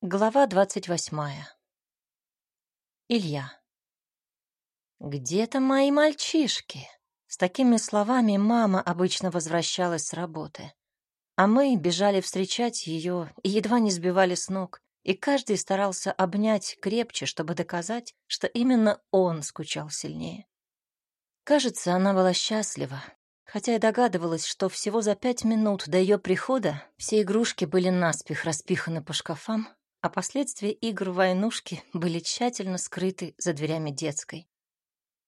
Глава двадцать восьмая. Илья. «Где-то мои мальчишки?» С такими словами мама обычно возвращалась с работы. А мы бежали встречать ее и едва не сбивали с ног, и каждый старался обнять крепче, чтобы доказать, что именно он скучал сильнее. Кажется, она была счастлива, хотя и догадывалась, что всего за пять минут до ее прихода все игрушки были наспех распиханы по шкафам, а последствия игр в войнушки были тщательно скрыты за дверями детской.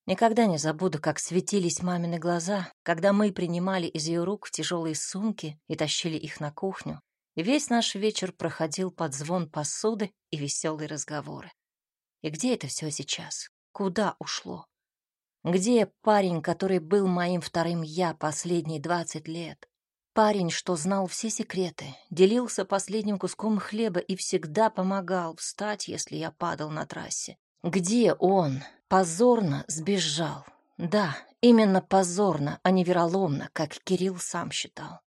Никогда не забуду, как светились мамины глаза, когда мы принимали из ее рук тяжелые сумки и тащили их на кухню, и весь наш вечер проходил под звон посуды и веселые разговоры. И где это все сейчас? Куда ушло? Где парень, который был моим вторым «я» последние двадцать лет? Парень, что знал все секреты, делился последним куском хлеба и всегда помогал встать, если я падал на трассе. Где он? Позорно сбежал. Да, именно позорно, а не вероломно, как Кирилл сам считал.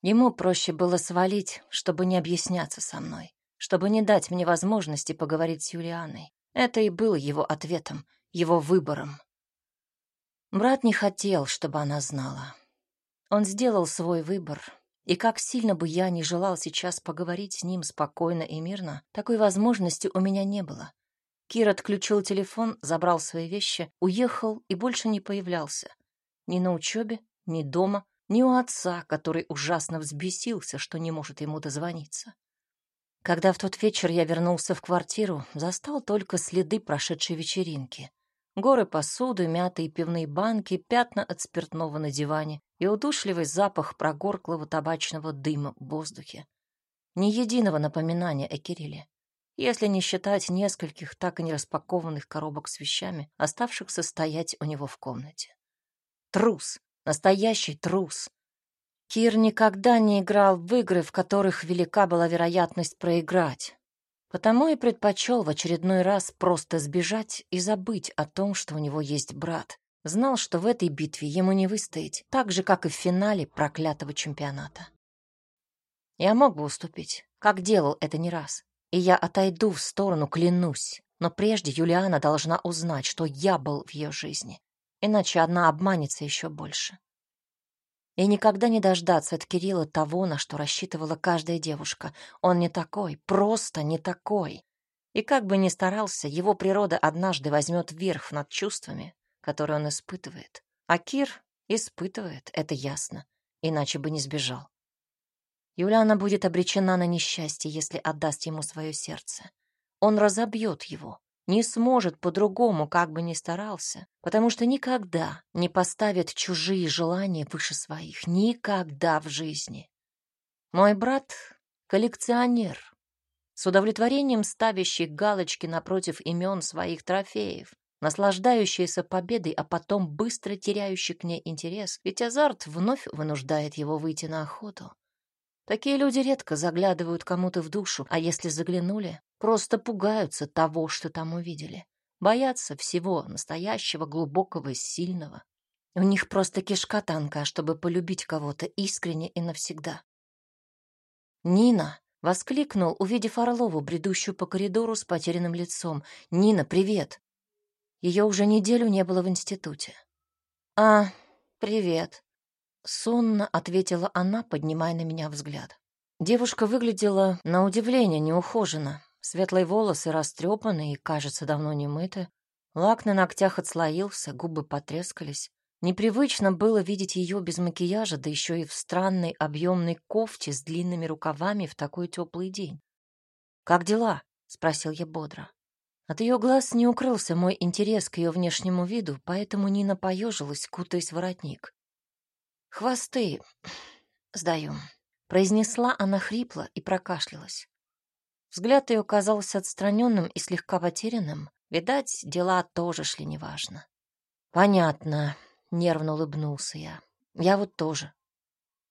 Ему проще было свалить, чтобы не объясняться со мной, чтобы не дать мне возможности поговорить с Юлианой. Это и было его ответом, его выбором. Брат не хотел, чтобы она знала. Он сделал свой выбор, и как сильно бы я не желал сейчас поговорить с ним спокойно и мирно, такой возможности у меня не было. Кир отключил телефон, забрал свои вещи, уехал и больше не появлялся. Ни на учебе, ни дома, ни у отца, который ужасно взбесился, что не может ему дозвониться. Когда в тот вечер я вернулся в квартиру, застал только следы прошедшей вечеринки. Горы посуды, мятые пивные банки, пятна от спиртного на диване и удушливый запах прогорклого табачного дыма в воздухе. Ни единого напоминания о Кирилле, если не считать нескольких так и не распакованных коробок с вещами, оставшихся стоять у него в комнате. Трус, настоящий трус. Кир никогда не играл в игры, в которых велика была вероятность проиграть. Потому и предпочел в очередной раз просто сбежать и забыть о том, что у него есть брат. Знал, что в этой битве ему не выстоять, так же, как и в финале проклятого чемпионата. Я мог бы уступить, как делал это не раз. И я отойду в сторону, клянусь. Но прежде Юлиана должна узнать, что я был в ее жизни. Иначе одна обманется еще больше и никогда не дождаться от Кирилла того, на что рассчитывала каждая девушка. Он не такой, просто не такой. И как бы ни старался, его природа однажды возьмет верх над чувствами, которые он испытывает. А Кир испытывает, это ясно, иначе бы не сбежал. Юлиана будет обречена на несчастье, если отдаст ему свое сердце. Он разобьет его, не сможет по-другому, как бы ни старался, потому что никогда не поставит чужие желания выше своих, никогда в жизни. Мой брат — коллекционер, с удовлетворением ставящий галочки напротив имен своих трофеев, наслаждающийся победой, а потом быстро теряющий к ней интерес, ведь азарт вновь вынуждает его выйти на охоту. Такие люди редко заглядывают кому-то в душу, а если заглянули, просто пугаются того, что там увидели. Боятся всего настоящего, глубокого и сильного. У них просто кишка танка, чтобы полюбить кого-то искренне и навсегда. «Нина!» — воскликнул, увидев Орлову, бредущую по коридору с потерянным лицом. «Нина, привет!» Ее уже неделю не было в институте. «А, привет!» Сонно ответила она, поднимая на меня взгляд. Девушка выглядела на удивление неухоженно. Светлые волосы растрепаны и, кажется, давно не мыты. Лак на ногтях отслоился, губы потрескались. Непривычно было видеть ее без макияжа, да еще и в странной объемной кофте с длинными рукавами в такой теплый день. «Как дела?» — спросил я бодро. От ее глаз не укрылся мой интерес к ее внешнему виду, поэтому Нина поежилась, кутаясь в воротник. «Хвосты сдаю», — произнесла она хрипло и прокашлялась. Взгляд ее казался отстраненным и слегка потерянным. Видать, дела тоже шли неважно. «Понятно», — нервно улыбнулся я. «Я вот тоже».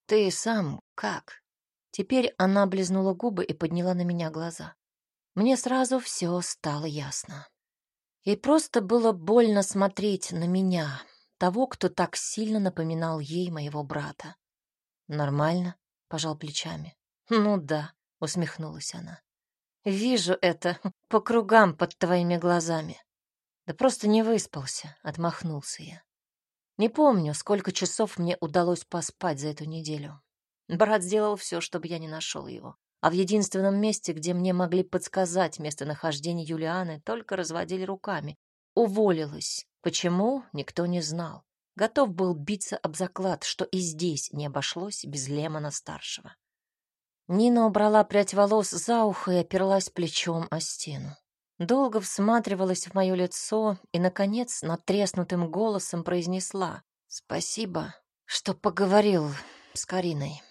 «Ты сам как?» Теперь она облизнула губы и подняла на меня глаза. Мне сразу все стало ясно. Ей просто было больно смотреть на меня, того, кто так сильно напоминал ей моего брата. «Нормально», — пожал плечами. «Ну да», — усмехнулась она. Вижу это по кругам под твоими глазами. Да просто не выспался, отмахнулся я. Не помню, сколько часов мне удалось поспать за эту неделю. Брат сделал все, чтобы я не нашел его. А в единственном месте, где мне могли подсказать местонахождение Юлианы, только разводили руками. Уволилась. Почему, никто не знал. Готов был биться об заклад, что и здесь не обошлось без Лемона-старшего. Нина убрала прядь волос за ухо и оперлась плечом о стену. Долго всматривалась в мое лицо и, наконец, натреснутым голосом произнесла «Спасибо, что поговорил с Кариной».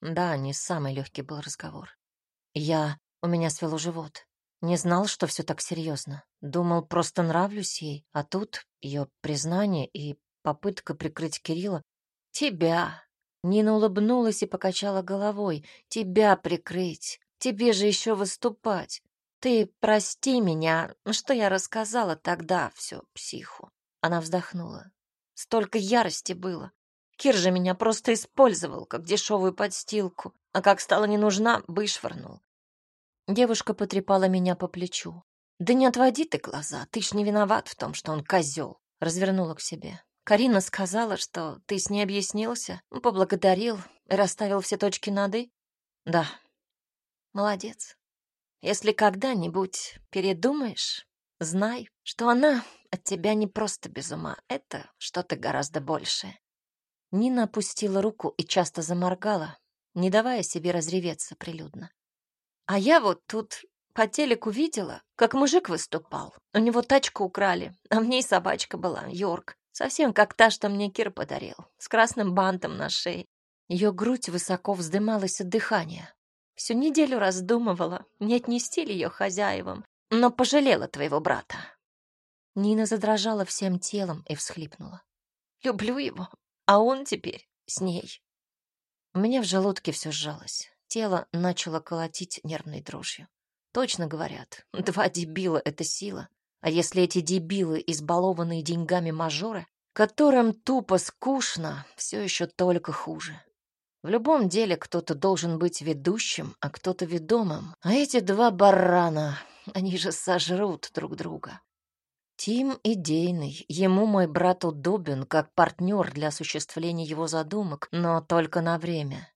Да, не самый легкий был разговор. Я... У меня свело живот. Не знал, что все так серьезно. Думал, просто нравлюсь ей, а тут ее признание и попытка прикрыть Кирилла. Тебя. Нина улыбнулась и покачала головой. Тебя прикрыть. Тебе же еще выступать. Ты прости меня, что я рассказала тогда все психу. Она вздохнула. Столько ярости было. Кир же меня просто использовал, как дешевую подстилку, а как стала не нужна, вышвырнул. Девушка потрепала меня по плечу. «Да не отводи ты глаза, ты ж не виноват в том, что он козел», — развернула к себе. «Карина сказала, что ты с ней объяснился, поблагодарил и расставил все точки над «и». Да, молодец. Если когда-нибудь передумаешь, знай, что она от тебя не просто без ума, это что-то гораздо большее». Нина опустила руку и часто заморгала, не давая себе разреветься прилюдно. А я вот тут по телеку видела, как мужик выступал. У него тачку украли, а в ней собачка была, Йорк. Совсем как та, что мне Кир подарил, с красным бантом на шее. Ее грудь высоко вздымалась от дыхания. Всю неделю раздумывала, не отнести ли ее хозяевам, но пожалела твоего брата. Нина задрожала всем телом и всхлипнула. Люблю его, а он теперь с ней. У меня в желудке все сжалось. Тело начало колотить нервной дрожью. Точно говорят, два дебила — это сила. А если эти дебилы, избалованные деньгами мажоры, которым тупо скучно, все еще только хуже. В любом деле кто-то должен быть ведущим, а кто-то ведомым. А эти два барана, они же сожрут друг друга. Тим идейный, ему мой брат удобен как партнер для осуществления его задумок, но только на время.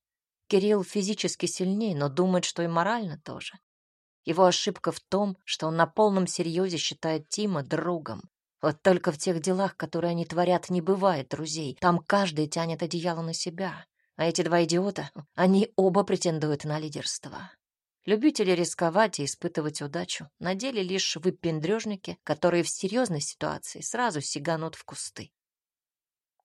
Кирилл физически сильнее, но думает, что и морально тоже. Его ошибка в том, что он на полном серьезе считает Тима другом. Вот только в тех делах, которые они творят, не бывает друзей. Там каждый тянет одеяло на себя. А эти два идиота, они оба претендуют на лидерство. Любители рисковать и испытывать удачу на деле лишь выпендрежники, которые в серьезной ситуации сразу сиганут в кусты.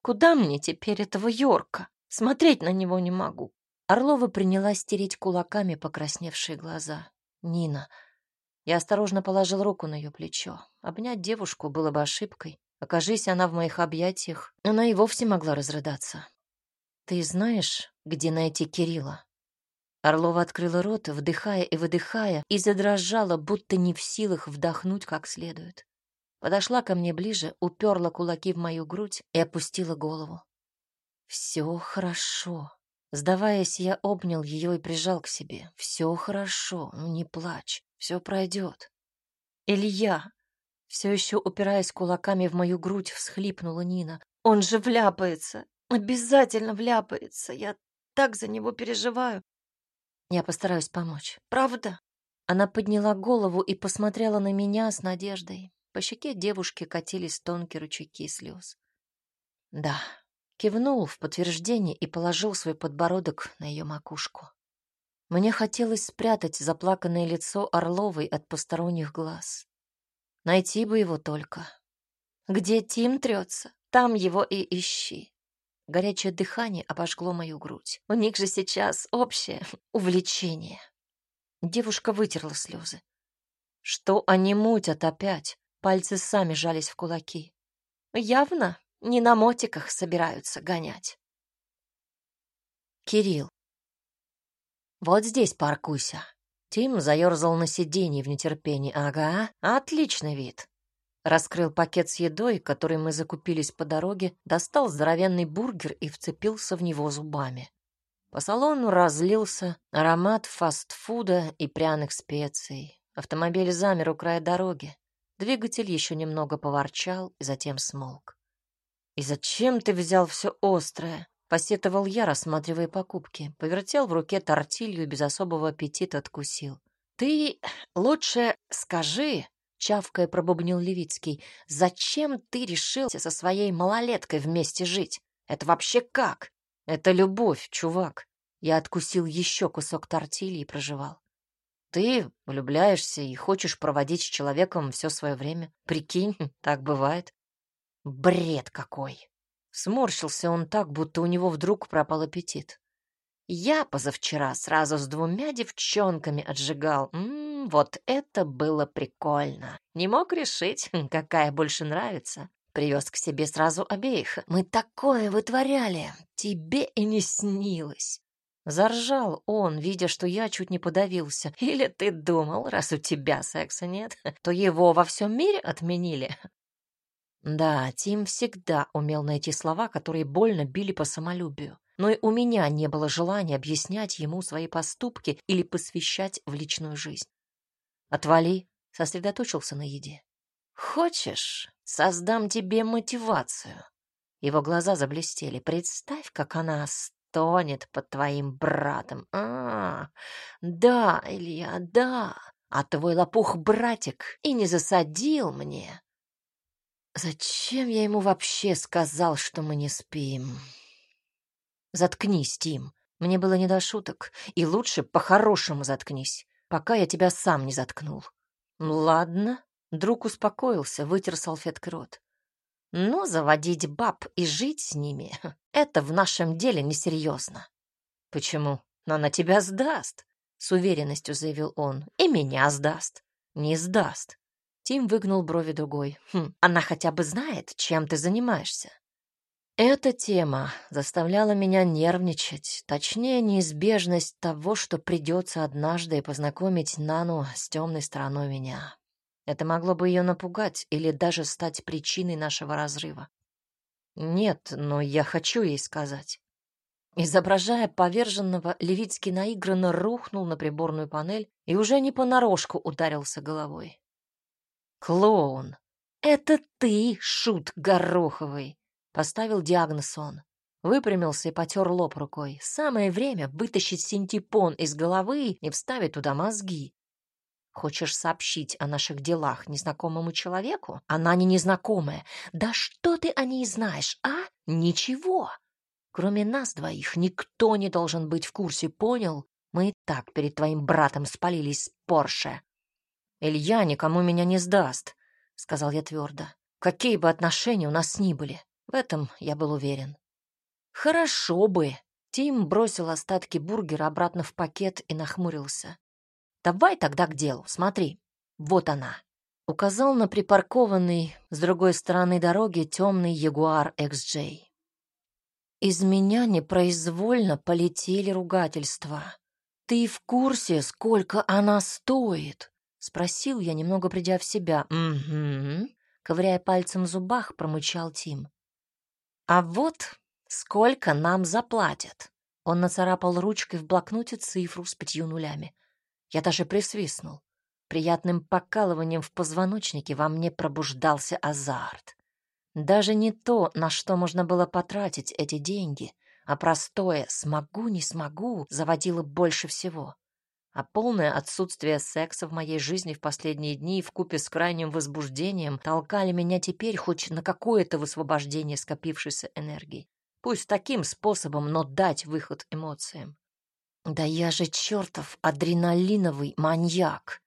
Куда мне теперь этого Йорка? Смотреть на него не могу. Орлова принялась стереть кулаками покрасневшие глаза. «Нина». Я осторожно положил руку на ее плечо. Обнять девушку было бы ошибкой. Окажись она в моих объятиях, она и вовсе могла разрыдаться. «Ты знаешь, где найти Кирилла?» Орлова открыла рот, вдыхая и выдыхая, и задрожала, будто не в силах вдохнуть как следует. Подошла ко мне ближе, уперла кулаки в мою грудь и опустила голову. «Все хорошо», Сдаваясь, я обнял ее и прижал к себе. «Все хорошо, ну не плачь, все пройдет». «Илья!» Все еще упираясь кулаками в мою грудь, всхлипнула Нина. «Он же вляпается! Обязательно вляпается! Я так за него переживаю!» «Я постараюсь помочь. Правда?» Она подняла голову и посмотрела на меня с надеждой. По щеке девушки катились тонкие ручейки слез. «Да, Кивнул в подтверждение и положил свой подбородок на ее макушку. Мне хотелось спрятать заплаканное лицо Орловой от посторонних глаз. Найти бы его только. Где Тим трется, там его и ищи. Горячее дыхание обожгло мою грудь. У них же сейчас общее увлечение. Девушка вытерла слезы. Что они мутят опять? Пальцы сами жались в кулаки. Явно не на мотиках собираются гонять. Кирилл. Вот здесь паркуйся. Тим заерзал на сиденье в нетерпении. Ага, отличный вид. Раскрыл пакет с едой, который мы закупились по дороге, достал здоровенный бургер и вцепился в него зубами. По салону разлился аромат фастфуда и пряных специй. Автомобиль замер у края дороги. Двигатель еще немного поворчал и затем смолк. «И зачем ты взял все острое?» — посетовал я, рассматривая покупки. Повертел в руке тортилью и без особого аппетита откусил. «Ты лучше скажи, чавкая пробубнил Левицкий. «Зачем ты решился со своей малолеткой вместе жить? Это вообще как? Это любовь, чувак!» Я откусил еще кусок тортильи и прожевал. «Ты влюбляешься и хочешь проводить с человеком все свое время. Прикинь, так бывает». «Бред какой!» Сморщился он так, будто у него вдруг пропал аппетит. «Я позавчера сразу с двумя девчонками отжигал. М -м, вот это было прикольно. Не мог решить, какая больше нравится. Привез к себе сразу обеих. Мы такое вытворяли. Тебе и не снилось. Заржал он, видя, что я чуть не подавился. Или ты думал, раз у тебя секса нет, то его во всем мире отменили? Да, Тим всегда умел найти слова, которые больно били по самолюбию. Но и у меня не было желания объяснять ему свои поступки или посвящать в личную жизнь. Отвали, сосредоточился на еде. Хочешь, создам тебе мотивацию. Его глаза заблестели. Представь, как она стонет под твоим братом. А, да, Илья, да. А твой лопух-братик и не засадил мне. Зачем я ему вообще сказал, что мы не спим? Заткнись, Тим. Мне было не до шуток. И лучше по-хорошему заткнись пока я тебя сам не заткнул. Ладно, друг успокоился, вытер салфеткой рот. Но заводить баб и жить с ними — это в нашем деле несерьезно. Почему? Она тебя сдаст, с уверенностью заявил он. И меня сдаст. Не сдаст. Тим выгнул брови другой. Хм, она хотя бы знает, чем ты занимаешься. Эта тема заставляла меня нервничать, точнее, неизбежность того, что придется однажды познакомить Нану с темной стороной меня. Это могло бы ее напугать или даже стать причиной нашего разрыва. Нет, но я хочу ей сказать. Изображая поверженного, Левицкий наигранно рухнул на приборную панель и уже не понарошку ударился головой. «Клоун! Это ты, шут Гороховый!» Поставил диагноз он. Выпрямился и потер лоб рукой. Самое время вытащить синтепон из головы и вставить туда мозги. Хочешь сообщить о наших делах незнакомому человеку? Она не незнакомая. Да что ты о ней знаешь, а? Ничего. Кроме нас двоих никто не должен быть в курсе, понял? Мы и так перед твоим братом спалились с Порше. Илья никому меня не сдаст, сказал я твердо. Какие бы отношения у нас ни были. В этом я был уверен. Хорошо бы. Тим бросил остатки бургера обратно в пакет и нахмурился. Давай тогда к делу. Смотри. Вот она. Указал на припаркованный с другой стороны дороги темный Ягуар XJ. Из меня непроизвольно полетели ругательства. «Ты в курсе, сколько она стоит?» — спросил я, немного придя в себя. «Угу». Ковыряя пальцем в зубах, промычал Тим. А вот сколько нам заплатят. Он нацарапал ручкой в блокноте цифру с пятью нулями. Я даже присвистнул. Приятным покалыванием в позвоночнике во мне пробуждался азарт. Даже не то, на что можно было потратить эти деньги, а простое «смогу, не смогу» заводило больше всего а полное отсутствие секса в моей жизни в последние дни в купе с крайним возбуждением толкали меня теперь хоть на какое-то высвобождение скопившейся энергии. Пусть таким способом, но дать выход эмоциям. Да я же чертов адреналиновый маньяк.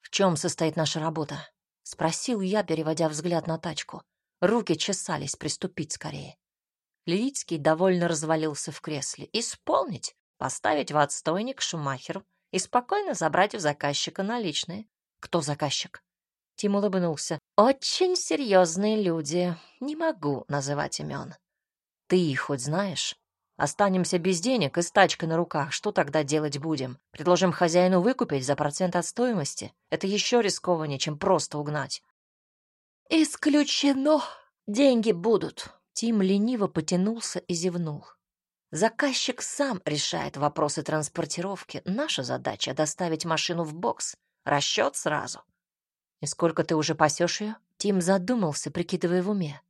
В чем состоит наша работа? Спросил я, переводя взгляд на тачку. Руки чесались приступить скорее. Левицкий довольно развалился в кресле. Исполнить? Поставить в отстойник Шумахеру и спокойно забрать у заказчика наличные. Кто заказчик? Тим улыбнулся. Очень серьезные люди. Не могу называть имен. Ты их хоть знаешь? Останемся без денег и с тачкой на руках. Что тогда делать будем? Предложим хозяину выкупить за процент от стоимости? Это еще рискованнее, чем просто угнать. Исключено. Деньги будут. Тим лениво потянулся и зевнул. Заказчик сам решает вопросы транспортировки. Наша задача — доставить машину в бокс. Расчет сразу. И сколько ты уже пасешь ее? Тим задумался, прикидывая в уме.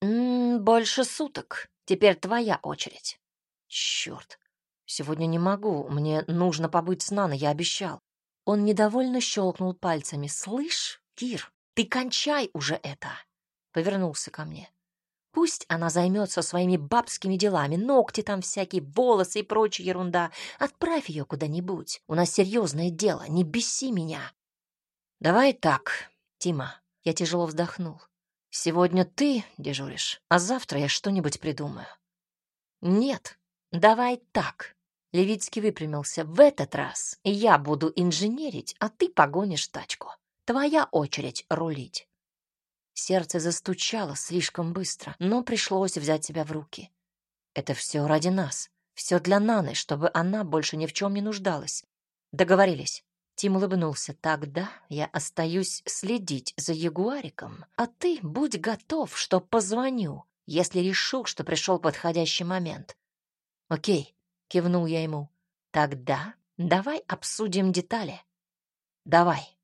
«М -м, больше суток. Теперь твоя очередь. Черт. Сегодня не могу. Мне нужно побыть с Наной, я обещал. Он недовольно щелкнул пальцами. «Слышь, Кир, ты кончай уже это!» Повернулся ко мне. Пусть она займется своими бабскими делами, ногти там всякие, волосы и прочая ерунда. Отправь ее куда-нибудь. У нас серьезное дело, не беси меня. Давай так, Тима. Я тяжело вздохнул. Сегодня ты дежуришь, а завтра я что-нибудь придумаю. Нет, давай так. Левицкий выпрямился. В этот раз я буду инженерить, а ты погонишь тачку. Твоя очередь рулить. Сердце застучало слишком быстро, но пришлось взять себя в руки. Это все ради нас, все для Наны, чтобы она больше ни в чем не нуждалась. Договорились. Тим улыбнулся. Тогда я остаюсь следить за Ягуариком, а ты будь готов, что позвоню, если решу, что пришел подходящий момент. Окей, кивнул я ему. Тогда давай обсудим детали. Давай.